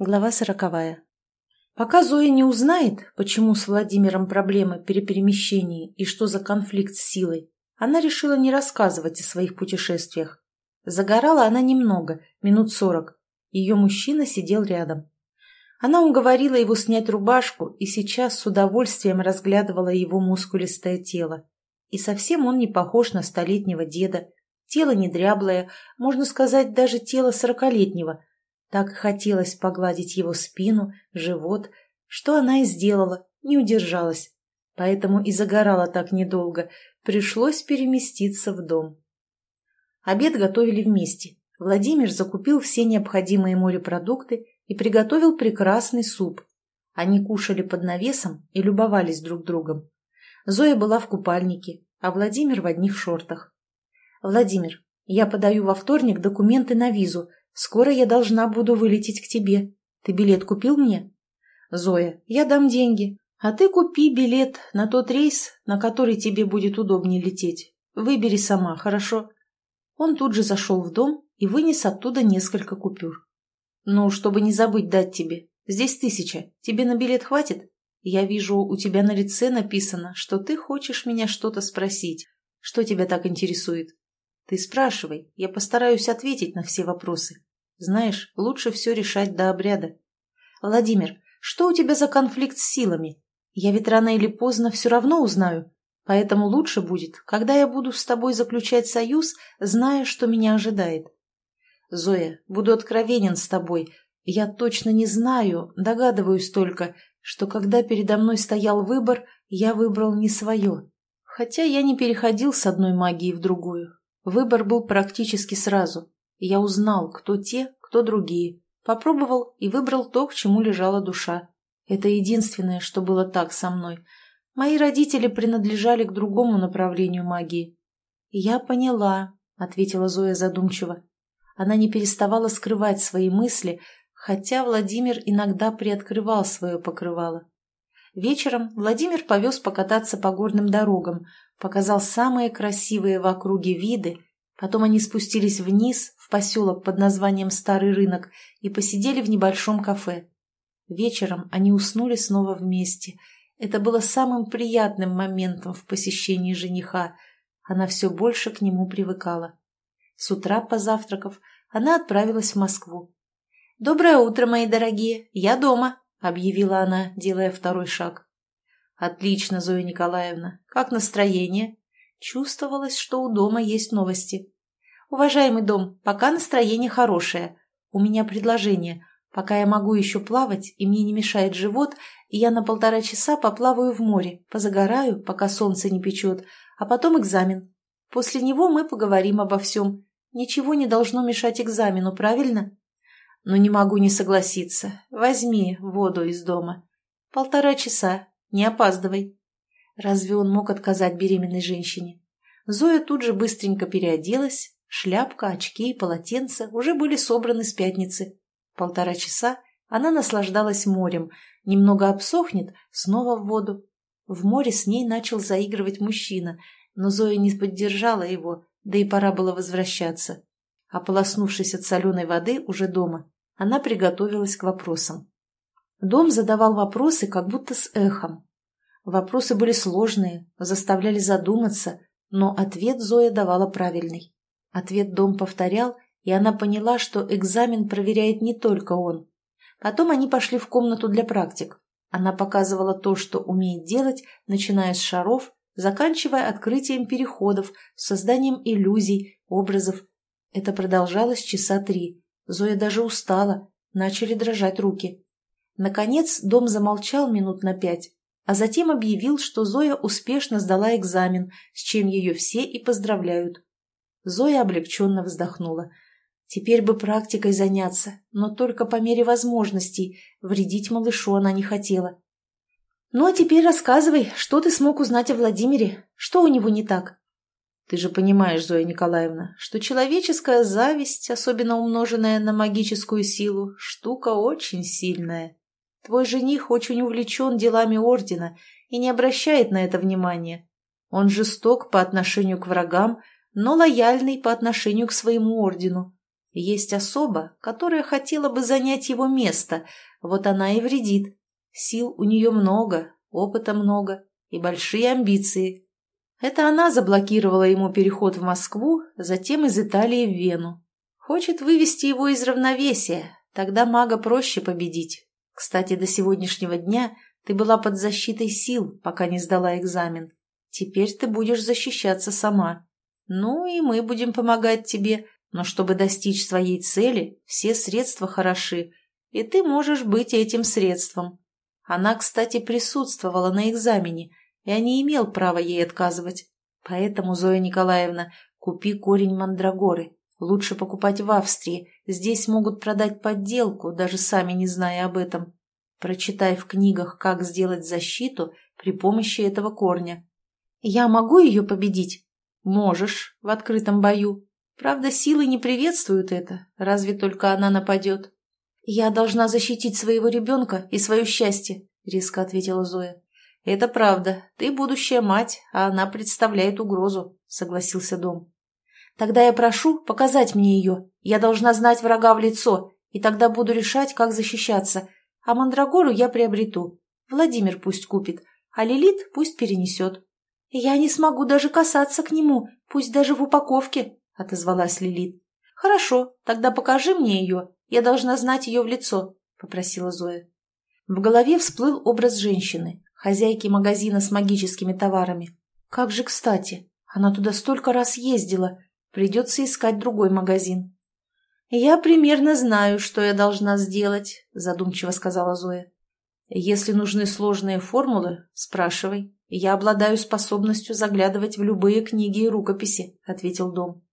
Глава сороковая. Пока Зоя не узнает, почему с Владимиром проблемы при перемещении и что за конфликт с силой, она решила не рассказывать о своих путешествиях. Загорала она немного, минут сорок. Ее мужчина сидел рядом. Она уговорила его снять рубашку и сейчас с удовольствием разглядывала его мускулистое тело. И совсем он не похож на столетнего деда. Тело не дряблое, можно сказать, даже тело сорокалетнего – так хотелось погладить его спину, живот, что она и сделала, не удержалась. Поэтому и загорала так недолго, пришлось переместиться в дом. Обед готовили вместе. Владимир закупил все необходимые морепродукты и приготовил прекрасный суп. Они кушали под навесом и любовались друг другом. Зоя была в купальнике, а Владимир в одних шортах. «Владимир, я подаю во вторник документы на визу, Скоро я должна буду вылететь к тебе. Ты билет купил мне? Зоя, я дам деньги. А ты купи билет на тот рейс, на который тебе будет удобнее лететь. Выбери сама, хорошо? Он тут же зашел в дом и вынес оттуда несколько купюр. Ну, чтобы не забыть дать тебе. Здесь тысяча. Тебе на билет хватит? Я вижу, у тебя на лице написано, что ты хочешь меня что-то спросить. Что тебя так интересует? Ты спрашивай, я постараюсь ответить на все вопросы. Знаешь, лучше все решать до обряда. Владимир, что у тебя за конфликт с силами? Я ведь рано или поздно все равно узнаю. Поэтому лучше будет, когда я буду с тобой заключать союз, зная, что меня ожидает. Зоя, буду откровенен с тобой. Я точно не знаю, догадываюсь только, что когда передо мной стоял выбор, я выбрал не свое. Хотя я не переходил с одной магии в другую. Выбор был практически сразу. Я узнал, кто те, кто другие. Попробовал и выбрал то, к чему лежала душа. Это единственное, что было так со мной. Мои родители принадлежали к другому направлению магии. «Я поняла», — ответила Зоя задумчиво. Она не переставала скрывать свои мысли, хотя Владимир иногда приоткрывал свое покрывало. Вечером Владимир повез покататься по горным дорогам, показал самые красивые в округе виды, потом они спустились вниз, в поселок под названием Старый рынок, и посидели в небольшом кафе. Вечером они уснули снова вместе. Это было самым приятным моментом в посещении жениха. Она все больше к нему привыкала. С утра, позавтракав, она отправилась в Москву. «Доброе утро, мои дорогие! Я дома!» — объявила она, делая второй шаг. «Отлично, Зоя Николаевна. Как настроение?» Чувствовалось, что у дома есть новости. «Уважаемый дом, пока настроение хорошее. У меня предложение. Пока я могу еще плавать, и мне не мешает живот, и я на полтора часа поплаваю в море, позагораю, пока солнце не печет, а потом экзамен. После него мы поговорим обо всем. Ничего не должно мешать экзамену, правильно?» «Но не могу не согласиться. Возьми воду из дома. Полтора часа, не опаздывай. Разве он мог отказать беременной женщине? Зоя тут же быстренько переоделась. Шляпка, очки и полотенце уже были собраны с пятницы. Полтора часа она наслаждалась морем. Немного обсохнет, снова в воду. В море с ней начал заигрывать мужчина, но Зоя не поддержала его, да и пора было возвращаться. Ополоснувшись от соленой воды уже дома, она приготовилась к вопросам. Дом задавал вопросы как будто с эхом. Вопросы были сложные, заставляли задуматься, но ответ Зоя давала правильный. Ответ дом повторял, и она поняла, что экзамен проверяет не только он. Потом они пошли в комнату для практик. Она показывала то, что умеет делать, начиная с шаров, заканчивая открытием переходов, созданием иллюзий, образов. Это продолжалось часа три. Зоя даже устала, начали дрожать руки. Наконец дом замолчал минут на пять, а затем объявил, что Зоя успешно сдала экзамен, с чем ее все и поздравляют. Зоя облегченно вздохнула. Теперь бы практикой заняться, но только по мере возможностей. Вредить малышу она не хотела. «Ну а теперь рассказывай, что ты смог узнать о Владимире? Что у него не так?» «Ты же понимаешь, Зоя Николаевна, что человеческая зависть, особенно умноженная на магическую силу, штука очень сильная. Твой жених очень увлечен делами ордена и не обращает на это внимания. Он жесток по отношению к врагам, но лояльный по отношению к своему ордену. Есть особа, которая хотела бы занять его место, вот она и вредит. Сил у нее много, опыта много и большие амбиции. Это она заблокировала ему переход в Москву, затем из Италии в Вену. Хочет вывести его из равновесия, тогда мага проще победить. Кстати, до сегодняшнего дня ты была под защитой сил, пока не сдала экзамен. Теперь ты будешь защищаться сама. Ну и мы будем помогать тебе, но чтобы достичь своей цели, все средства хороши, и ты можешь быть этим средством. Она, кстати, присутствовала на экзамене, я не имел права ей отказывать. Поэтому, Зоя Николаевна, купи корень мандрагоры. Лучше покупать в Австрии. Здесь могут продать подделку, даже сами не зная об этом. Прочитай в книгах, как сделать защиту при помощи этого корня. Я могу ее победить? Можешь, в открытом бою. Правда, силы не приветствуют это, разве только она нападет. «Я должна защитить своего ребенка и свое счастье», — резко ответила Зоя. «Это правда. Ты будущая мать, а она представляет угрозу», — согласился Дом. «Тогда я прошу показать мне ее. Я должна знать врага в лицо, и тогда буду решать, как защищаться. А Мандрагору я приобрету. Владимир пусть купит, а Лилит пусть перенесет». «Я не смогу даже касаться к нему, пусть даже в упаковке», — отозвалась Лилит. «Хорошо, тогда покажи мне ее, я должна знать ее в лицо», — попросила Зоя. В голове всплыл образ женщины, хозяйки магазина с магическими товарами. Как же кстати, она туда столько раз ездила, придется искать другой магазин. «Я примерно знаю, что я должна сделать», — задумчиво сказала Зоя. «Если нужны сложные формулы, спрашивай. Я обладаю способностью заглядывать в любые книги и рукописи», — ответил Дом.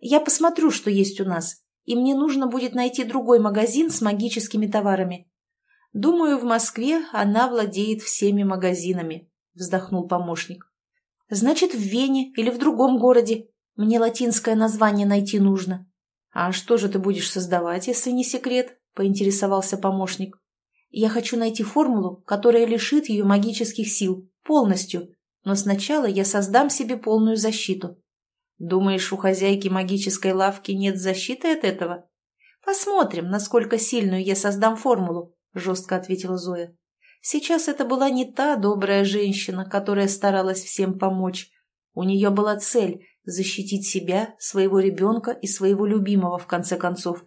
«Я посмотрю, что есть у нас, и мне нужно будет найти другой магазин с магическими товарами. Думаю, в Москве она владеет всеми магазинами, вздохнул помощник. Значит, в Вене или в другом городе. Мне латинское название найти нужно. А что же ты будешь создавать, если не секрет? Поинтересовался помощник. Я хочу найти формулу, которая лишит ее магических сил, полностью. Но сначала я создам себе полную защиту. Думаешь, у хозяйки магической лавки нет защиты от этого? Посмотрим, насколько сильную я создам формулу, жестко ответила Зоя. Сейчас это была не та добрая женщина, которая старалась всем помочь. У нее была цель – защитить себя, своего ребенка и своего любимого, в конце концов.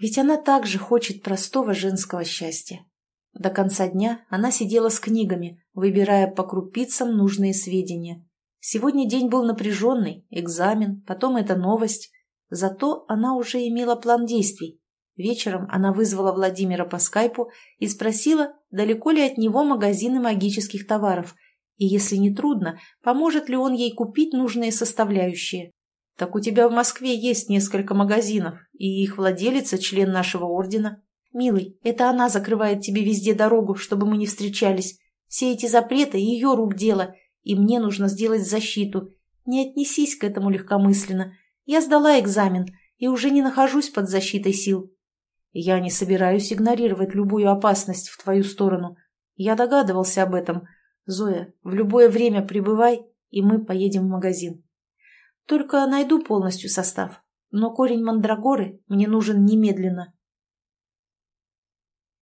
Ведь она также хочет простого женского счастья. До конца дня она сидела с книгами, выбирая по крупицам нужные сведения. Сегодня день был напряженный, экзамен, потом эта новость. Зато она уже имела план действий. Вечером она вызвала Владимира по скайпу и спросила, далеко ли от него магазины магических товаров, и, если не трудно, поможет ли он ей купить нужные составляющие. «Так у тебя в Москве есть несколько магазинов, и их владелица – член нашего ордена. Милый, это она закрывает тебе везде дорогу, чтобы мы не встречались. Все эти запреты – ее рук дело, и мне нужно сделать защиту. Не отнесись к этому легкомысленно. Я сдала экзамен и уже не нахожусь под защитой сил. Я не собираюсь игнорировать любую опасность в твою сторону. Я догадывался об этом. Зоя, в любое время прибывай, и мы поедем в магазин. Только найду полностью состав. Но корень мандрагоры мне нужен немедленно.